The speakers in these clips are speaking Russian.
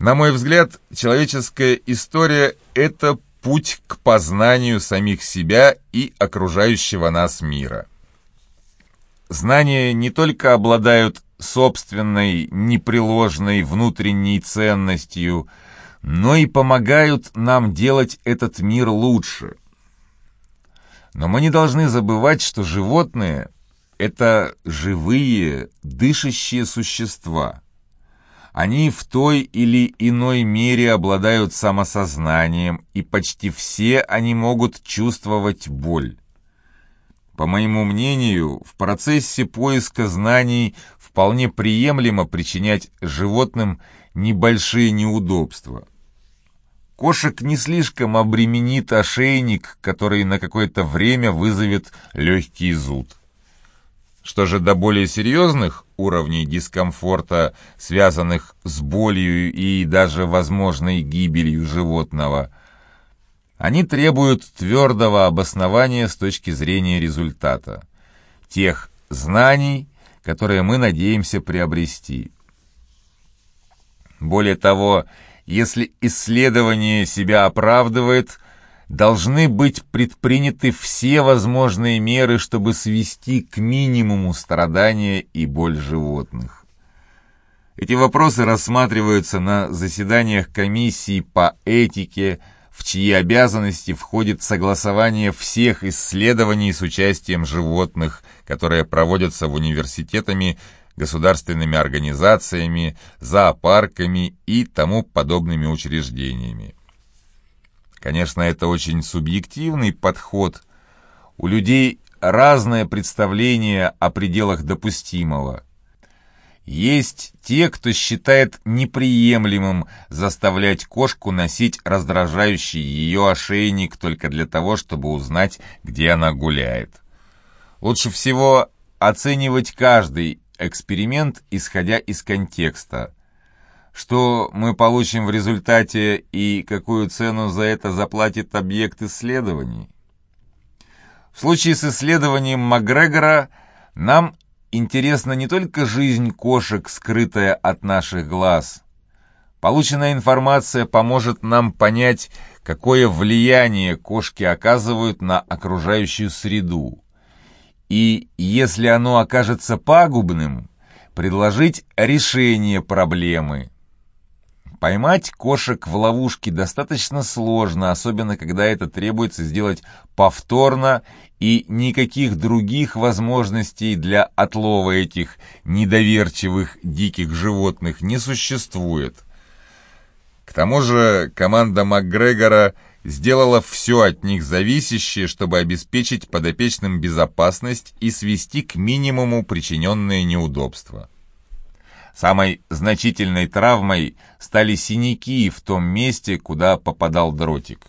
На мой взгляд, человеческая история — это путь к познанию самих себя и окружающего нас мира. Знания не только обладают собственной непреложной внутренней ценностью, но и помогают нам делать этот мир лучше. Но мы не должны забывать, что животные — это живые, дышащие существа. Они в той или иной мере обладают самосознанием, и почти все они могут чувствовать боль. По моему мнению, в процессе поиска знаний вполне приемлемо причинять животным небольшие неудобства. Кошек не слишком обременит ошейник, который на какое-то время вызовет легкий зуд. Что же до более серьезных уровней дискомфорта, связанных с болью и даже возможной гибелью животного, они требуют твердого обоснования с точки зрения результата, тех знаний, которые мы надеемся приобрести. Более того, если исследование себя оправдывает, должны быть предприняты все возможные меры, чтобы свести к минимуму страдания и боль животных. Эти вопросы рассматриваются на заседаниях комиссии по этике, в чьи обязанности входит согласование всех исследований с участием животных, которые проводятся в университетами государственными организациями, зоопарками и тому подобными учреждениями. Конечно, это очень субъективный подход. У людей разное представление о пределах допустимого. Есть те, кто считает неприемлемым заставлять кошку носить раздражающий ее ошейник только для того, чтобы узнать, где она гуляет. Лучше всего оценивать каждый эксперимент, исходя из контекста. Что мы получим в результате и какую цену за это заплатит объект исследований? В случае с исследованием Макгрегора нам интересна не только жизнь кошек, скрытая от наших глаз. Полученная информация поможет нам понять, какое влияние кошки оказывают на окружающую среду и, если оно окажется пагубным, предложить решение проблемы. Поймать кошек в ловушке достаточно сложно, особенно когда это требуется сделать повторно, и никаких других возможностей для отлова этих недоверчивых диких животных не существует. К тому же команда МакГрегора – сделала все от них зависящее, чтобы обеспечить подопечным безопасность и свести к минимуму причиненные неудобства. Самой значительной травмой стали синяки в том месте, куда попадал дротик.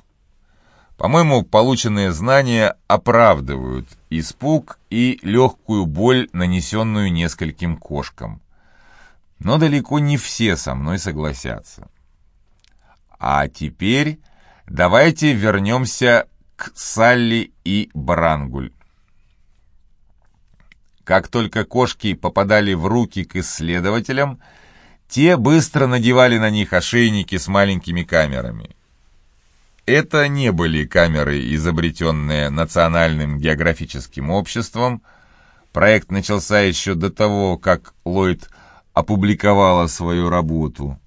По-моему, полученные знания оправдывают испуг и легкую боль, нанесенную нескольким кошкам. Но далеко не все со мной согласятся. А теперь Давайте вернемся к Салли и Брангуль. Как только кошки попадали в руки к исследователям, те быстро надевали на них ошейники с маленькими камерами. Это не были камеры, изобретенные Национальным географическим обществом. Проект начался еще до того, как Ллойд опубликовала свою работу.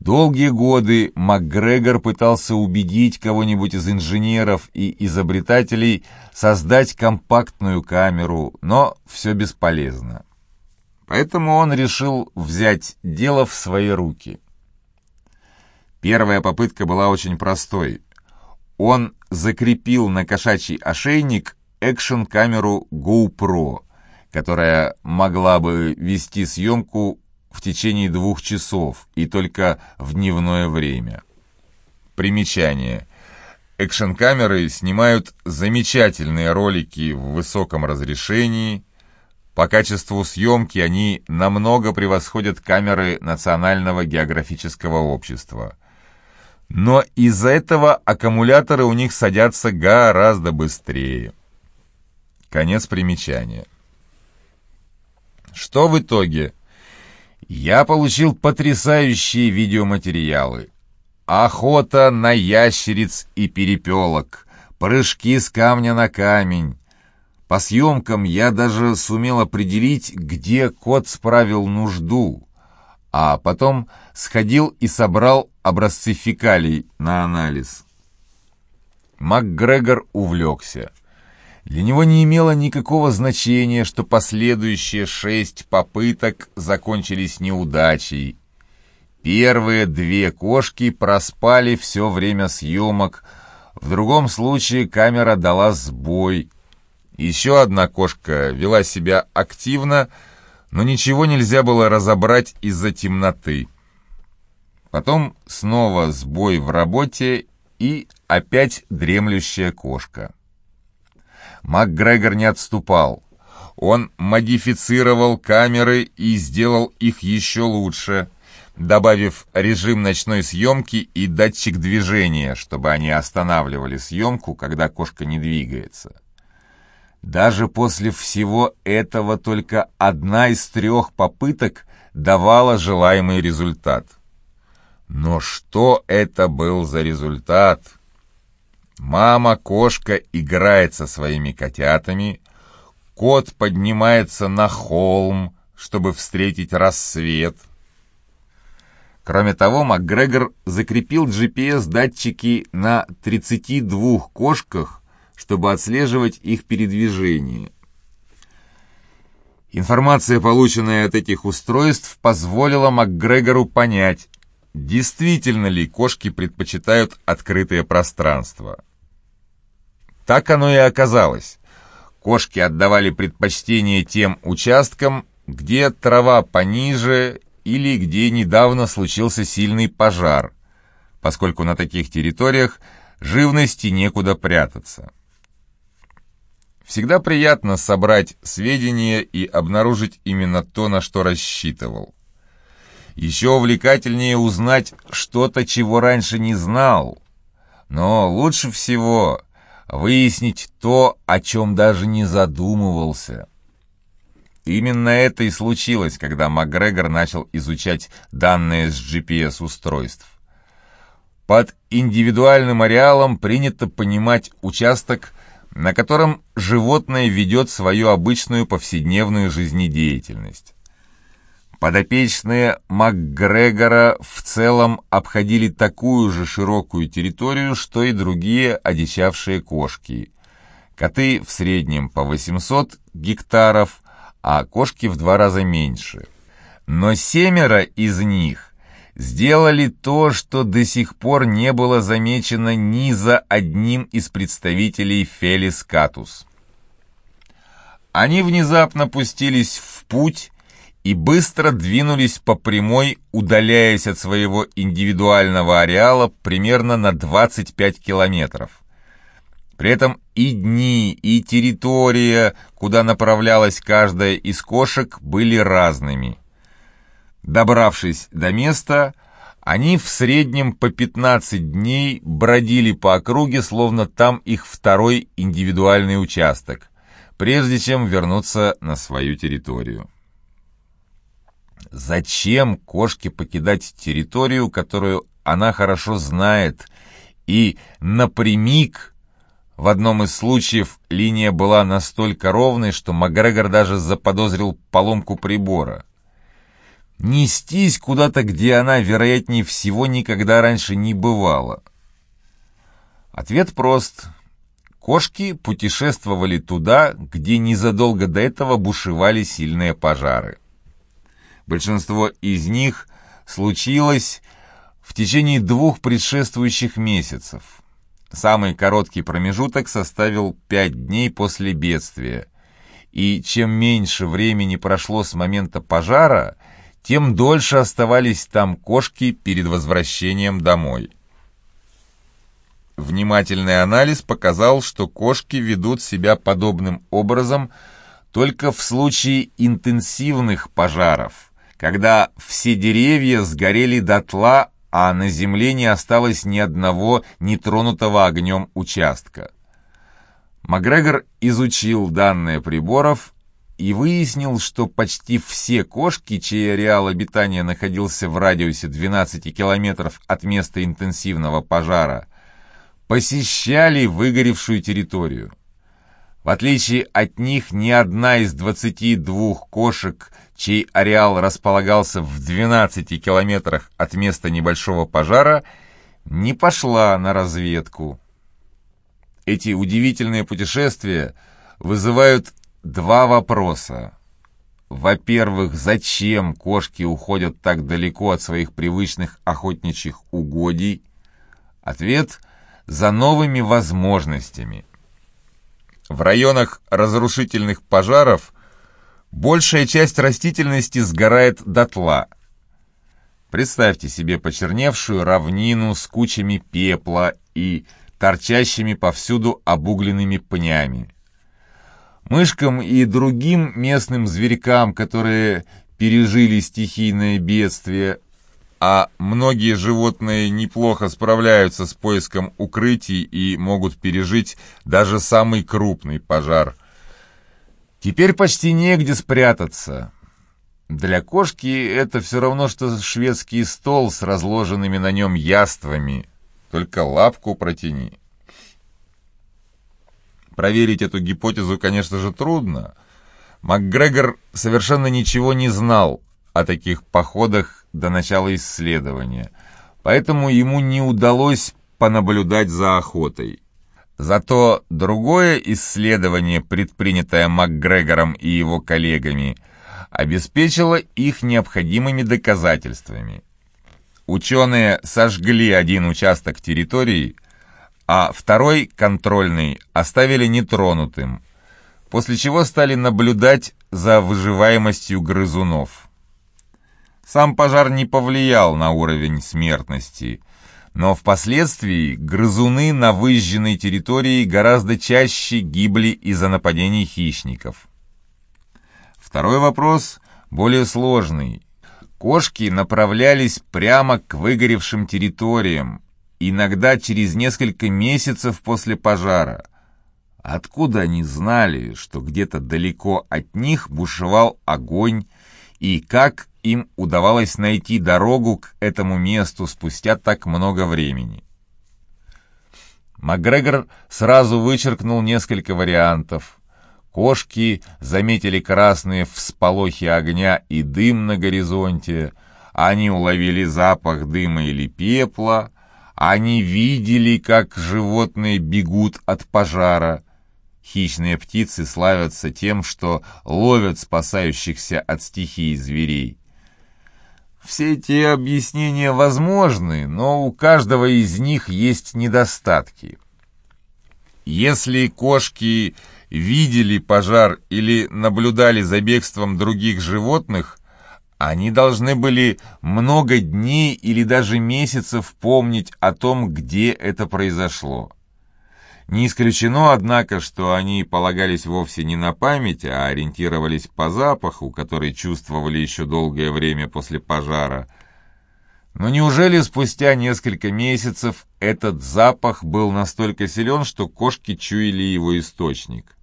Долгие годы МакГрегор пытался убедить кого-нибудь из инженеров и изобретателей создать компактную камеру, но все бесполезно. Поэтому он решил взять дело в свои руки. Первая попытка была очень простой. Он закрепил на кошачий ошейник экшн-камеру GoPro, которая могла бы вести съемку в течение двух часов и только в дневное время. Примечание. Экшн-камеры снимают замечательные ролики в высоком разрешении. По качеству съемки они намного превосходят камеры Национального географического общества. Но из-за этого аккумуляторы у них садятся гораздо быстрее. Конец примечания. Что в итоге? Я получил потрясающие видеоматериалы. Охота на ящериц и перепелок, прыжки с камня на камень. По съемкам я даже сумел определить, где кот справил нужду, а потом сходил и собрал образцы фекалий на анализ. МакГрегор увлекся. Для него не имело никакого значения, что последующие шесть попыток закончились неудачей. Первые две кошки проспали все время съемок, в другом случае камера дала сбой. Еще одна кошка вела себя активно, но ничего нельзя было разобрать из-за темноты. Потом снова сбой в работе и опять дремлющая кошка. МакГрегор не отступал. Он модифицировал камеры и сделал их еще лучше, добавив режим ночной съемки и датчик движения, чтобы они останавливали съемку, когда кошка не двигается. Даже после всего этого только одна из трех попыток давала желаемый результат. Но что это был за результат? Мама-кошка играет со своими котятами, кот поднимается на холм, чтобы встретить рассвет. Кроме того, МакГрегор закрепил GPS-датчики на 32 кошках, чтобы отслеживать их передвижение. Информация, полученная от этих устройств, позволила МакГрегору понять, действительно ли кошки предпочитают открытое пространство. Так оно и оказалось. Кошки отдавали предпочтение тем участкам, где трава пониже или где недавно случился сильный пожар, поскольку на таких территориях живности некуда прятаться. Всегда приятно собрать сведения и обнаружить именно то, на что рассчитывал. Еще увлекательнее узнать что-то, чего раньше не знал. Но лучше всего выяснить то, о чем даже не задумывался. Именно это и случилось, когда МакГрегор начал изучать данные с GPS-устройств. Под индивидуальным ареалом принято понимать участок, на котором животное ведет свою обычную повседневную жизнедеятельность. Подопечные МакГрегора в целом обходили такую же широкую территорию, что и другие одичавшие кошки. Коты в среднем по 800 гектаров, а кошки в два раза меньше. Но семеро из них сделали то, что до сих пор не было замечено ни за одним из представителей Фелис Катус. Они внезапно пустились в путь и быстро двинулись по прямой, удаляясь от своего индивидуального ареала примерно на 25 километров. При этом и дни, и территория, куда направлялась каждая из кошек, были разными. Добравшись до места, они в среднем по 15 дней бродили по округе, словно там их второй индивидуальный участок, прежде чем вернуться на свою территорию. Зачем кошке покидать территорию, которую она хорошо знает, и напрямик в одном из случаев линия была настолько ровной, что Макгрегор даже заподозрил поломку прибора. Нестись куда-то, где она, вероятнее всего, никогда раньше не бывала. Ответ прост. Кошки путешествовали туда, где незадолго до этого бушевали сильные пожары. Большинство из них случилось в течение двух предшествующих месяцев. Самый короткий промежуток составил пять дней после бедствия, и чем меньше времени прошло с момента пожара, тем дольше оставались там кошки перед возвращением домой. Внимательный анализ показал, что кошки ведут себя подобным образом только в случае интенсивных пожаров – когда все деревья сгорели дотла, а на земле не осталось ни одного нетронутого огнем участка. Макгрегор изучил данные приборов и выяснил, что почти все кошки, чей ареал обитания находился в радиусе 12 километров от места интенсивного пожара, посещали выгоревшую территорию. В отличие от них, ни одна из 22 кошек, чей ареал располагался в 12 километрах от места небольшого пожара, не пошла на разведку. Эти удивительные путешествия вызывают два вопроса. Во-первых, зачем кошки уходят так далеко от своих привычных охотничьих угодий? Ответ – за новыми возможностями. В районах разрушительных пожаров большая часть растительности сгорает дотла. Представьте себе почерневшую равнину с кучами пепла и торчащими повсюду обугленными пнями. Мышкам и другим местным зверькам, которые пережили стихийное бедствие, а многие животные неплохо справляются с поиском укрытий и могут пережить даже самый крупный пожар. Теперь почти негде спрятаться. Для кошки это все равно, что шведский стол с разложенными на нем яствами, только лапку протяни. Проверить эту гипотезу, конечно же, трудно. МакГрегор совершенно ничего не знал о таких походах до начала исследования, поэтому ему не удалось понаблюдать за охотой. Зато другое исследование, предпринятое МакГрегором и его коллегами, обеспечило их необходимыми доказательствами. Ученые сожгли один участок территории, а второй, контрольный, оставили нетронутым, после чего стали наблюдать за выживаемостью грызунов. Сам пожар не повлиял на уровень смертности, но впоследствии грызуны на выжженной территории гораздо чаще гибли из-за нападений хищников. Второй вопрос более сложный. Кошки направлялись прямо к выгоревшим территориям, иногда через несколько месяцев после пожара. Откуда они знали, что где-то далеко от них бушевал огонь, и как им удавалось найти дорогу к этому месту спустя так много времени. Макгрегор сразу вычеркнул несколько вариантов. Кошки заметили красные всполохи огня и дым на горизонте, они уловили запах дыма или пепла, они видели, как животные бегут от пожара — Хищные птицы славятся тем, что ловят спасающихся от стихии зверей. Все эти объяснения возможны, но у каждого из них есть недостатки. Если кошки видели пожар или наблюдали за бегством других животных, они должны были много дней или даже месяцев помнить о том, где это произошло. Не исключено, однако, что они полагались вовсе не на память, а ориентировались по запаху, который чувствовали еще долгое время после пожара. Но неужели спустя несколько месяцев этот запах был настолько силен, что кошки чуяли его источник?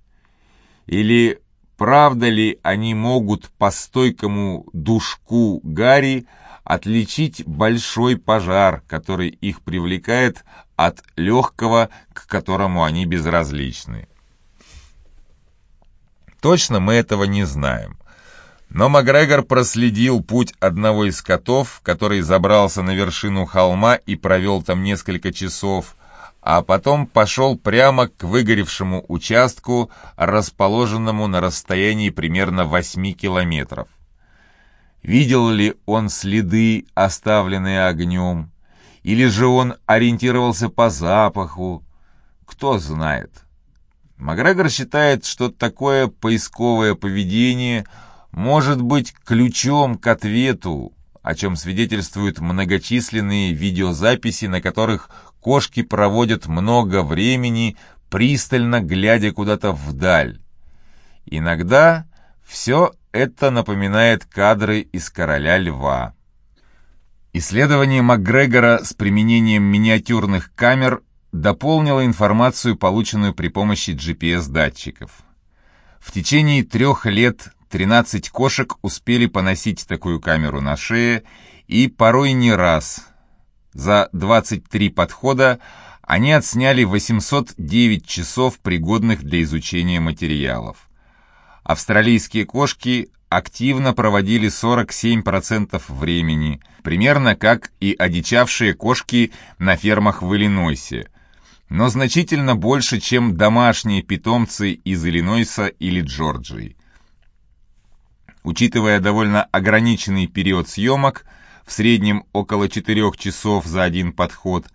Или правда ли они могут по стойкому душку Гарри отличить большой пожар, который их привлекает, от легкого, к которому они безразличны. Точно мы этого не знаем. Но Макгрегор проследил путь одного из котов, который забрался на вершину холма и провел там несколько часов, а потом пошел прямо к выгоревшему участку, расположенному на расстоянии примерно 8 километров. Видел ли он следы, оставленные огнем? Или же он ориентировался по запаху? Кто знает. Макгрегор считает, что такое поисковое поведение может быть ключом к ответу, о чем свидетельствуют многочисленные видеозаписи, на которых кошки проводят много времени, пристально глядя куда-то вдаль. Иногда все это напоминает кадры из «Короля льва». Исследование МакГрегора с применением миниатюрных камер дополнило информацию, полученную при помощи GPS-датчиков. В течение трех лет 13 кошек успели поносить такую камеру на шее, и порой не раз. За 23 подхода они отсняли 809 часов, пригодных для изучения материалов. Австралийские кошки активно проводили 47% времени, примерно как и одичавшие кошки на фермах в Иллинойсе, но значительно больше, чем домашние питомцы из Иллинойса или Джорджии. Учитывая довольно ограниченный период съемок, в среднем около 4 часов за один подход,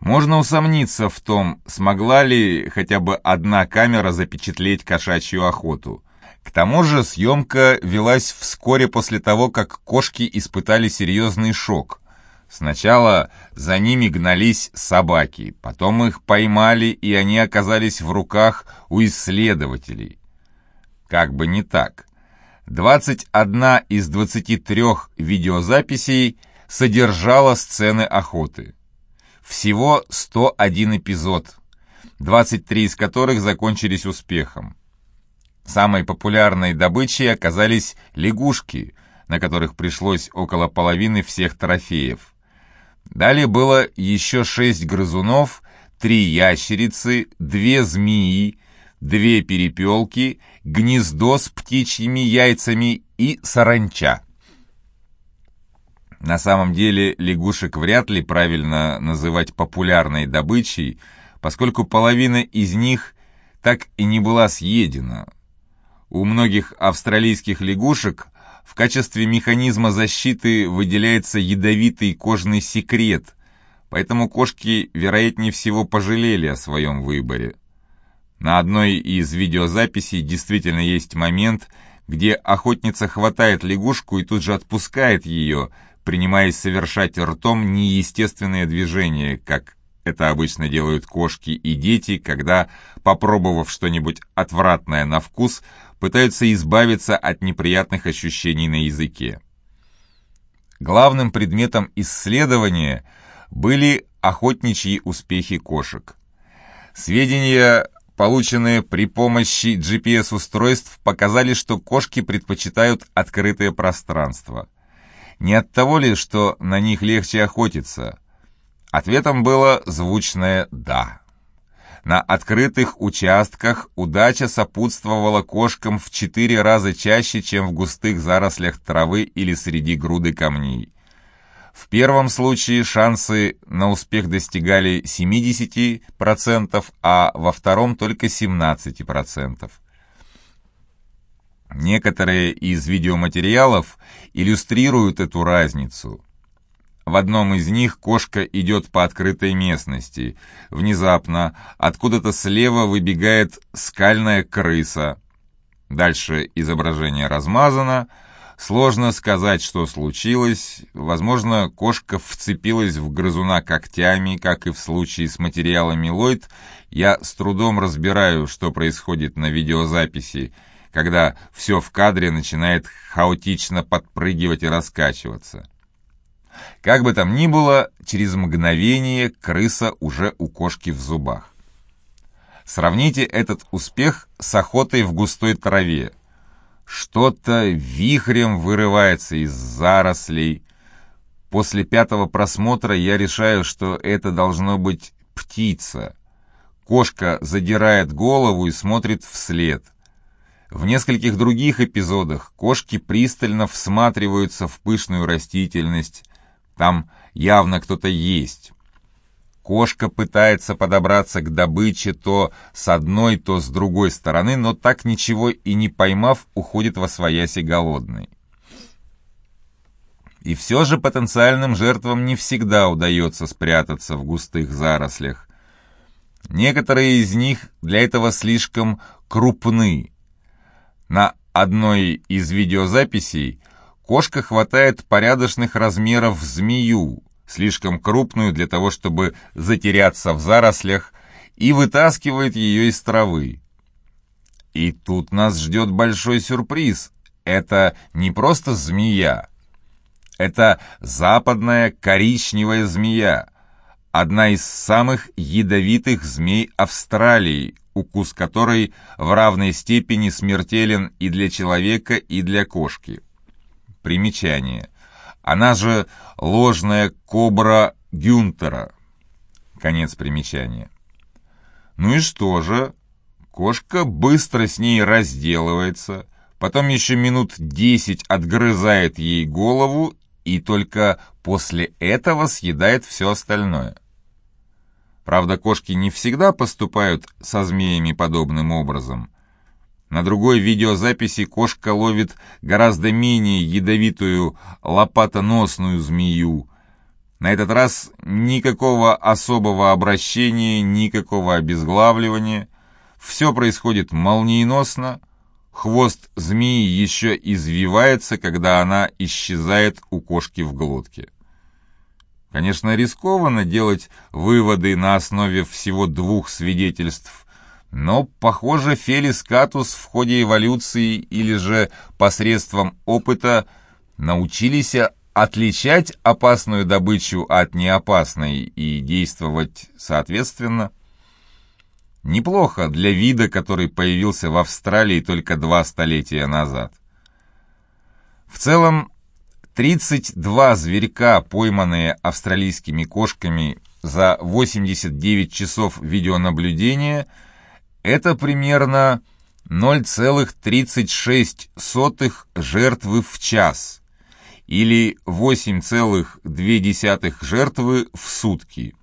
можно усомниться в том, смогла ли хотя бы одна камера запечатлеть кошачью охоту – к тому же съемка велась вскоре после того, как кошки испытали серьезный шок. Сначала за ними гнались собаки, потом их поймали, и они оказались в руках у исследователей. Как бы не так. 21 из 23 видеозаписей содержала сцены охоты. Всего 101 эпизод, 23 из которых закончились успехом. Самой популярной добычей оказались лягушки, на которых пришлось около половины всех трофеев. Далее было еще шесть грызунов, три ящерицы, две змеи, две перепелки, гнездо с птичьими яйцами и саранча. На самом деле лягушек вряд ли правильно называть популярной добычей, поскольку половина из них так и не была съедена. У многих австралийских лягушек в качестве механизма защиты выделяется ядовитый кожный секрет, поэтому кошки, вероятнее всего, пожалели о своем выборе. На одной из видеозаписей действительно есть момент, где охотница хватает лягушку и тут же отпускает ее, принимаясь совершать ртом неестественные движения, как это обычно делают кошки и дети, когда, попробовав что-нибудь отвратное на вкус, пытаются избавиться от неприятных ощущений на языке. Главным предметом исследования были охотничьи успехи кошек. Сведения, полученные при помощи GPS-устройств, показали, что кошки предпочитают открытое пространство. Не от того ли, что на них легче охотиться? Ответом было звучное «да». На открытых участках удача сопутствовала кошкам в четыре раза чаще, чем в густых зарослях травы или среди груды камней. В первом случае шансы на успех достигали 70%, а во втором только 17%. Некоторые из видеоматериалов иллюстрируют эту разницу – в одном из них кошка идет по открытой местности. Внезапно откуда-то слева выбегает скальная крыса. Дальше изображение размазано. Сложно сказать, что случилось. Возможно, кошка вцепилась в грызуна когтями, как и в случае с материалами Ллойд. Я с трудом разбираю, что происходит на видеозаписи, когда все в кадре начинает хаотично подпрыгивать и раскачиваться. Как бы там ни было, через мгновение крыса уже у кошки в зубах. Сравните этот успех с охотой в густой траве. Что-то вихрем вырывается из зарослей. После пятого просмотра я решаю, что это должно быть птица. Кошка задирает голову и смотрит вслед. В нескольких других эпизодах кошки пристально всматриваются в пышную растительность, там явно кто-то есть. Кошка пытается подобраться к добыче то с одной, то с другой стороны, но так ничего и не поймав, уходит во свояси голодной. И все же потенциальным жертвам не всегда удается спрятаться в густых зарослях. Некоторые из них для этого слишком крупны. На одной из видеозаписей Кошка хватает порядочных размеров змею, слишком крупную для того, чтобы затеряться в зарослях, и вытаскивает ее из травы. И тут нас ждет большой сюрприз. Это не просто змея. Это западная коричневая змея. одна из самых ядовитых змей Австралии, укус которой в равной степени смертелен и для человека, и для кошки. Примечание. Она же ложная кобра Гюнтера. Конец примечания. Ну и что же? Кошка быстро с ней разделывается, потом еще минут десять отгрызает ей голову и только после этого съедает все остальное. Правда, кошки не всегда поступают со змеями подобным образом. На другой видеозаписи кошка ловит гораздо менее ядовитую лопатоносную змею. На этот раз никакого особого обращения, никакого обезглавливания. Все происходит молниеносно. Хвост змеи еще извивается, когда она исчезает у кошки в глотке. Конечно, рискованно делать выводы на основе всего двух свидетельств, но, похоже, Фелис Катус в ходе эволюции или же посредством опыта научились отличать опасную добычу от неопасной и действовать соответственно. Неплохо для вида, который появился в Австралии только два столетия назад. В целом, 32 зверька, пойманные австралийскими кошками за 89 часов видеонаблюдения, это примерно 0,36 жертвы в час или 8,2 жертвы в сутки.